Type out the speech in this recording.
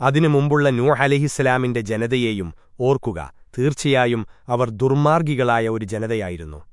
അതിനു മുമ്പുള്ള നൂഹ് അലഹിസ്സലാമിന്റെ ജനതയെയും ഓർക്കുക. തീർച്ചയായും അവർ ദുർമാർഗികളായ ഒരു ജനതയായിരുന്നു.